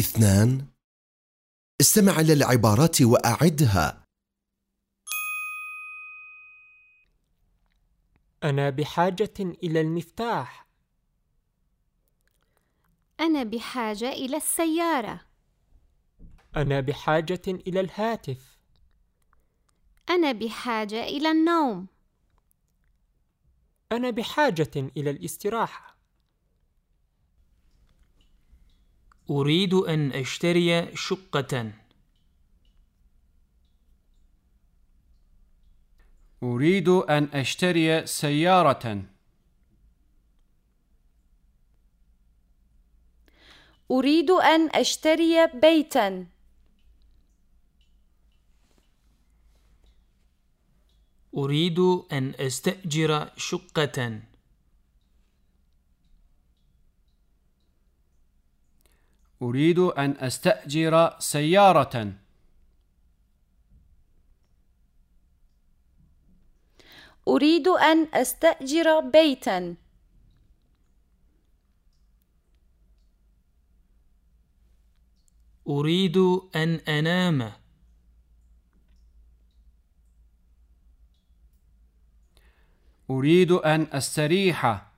اثنان. استمع إلى العبارات وأعدها. أنا بحاجة إلى المفتاح. أنا بحاجة إلى السيارة. أنا بحاجة إلى الهاتف. أنا بحاجة إلى النوم. أنا بحاجة إلى الاستراحة. أريد أن أشتري شقة. أريد أن أشتري سيارة. أريد أن أشتري بيتاً. أريد أن أستأجر شقة. أريد أن أستأجر سيارة. أريد أن أستأجر بيتاً. أريد أن أنام. أريد أن أستريح.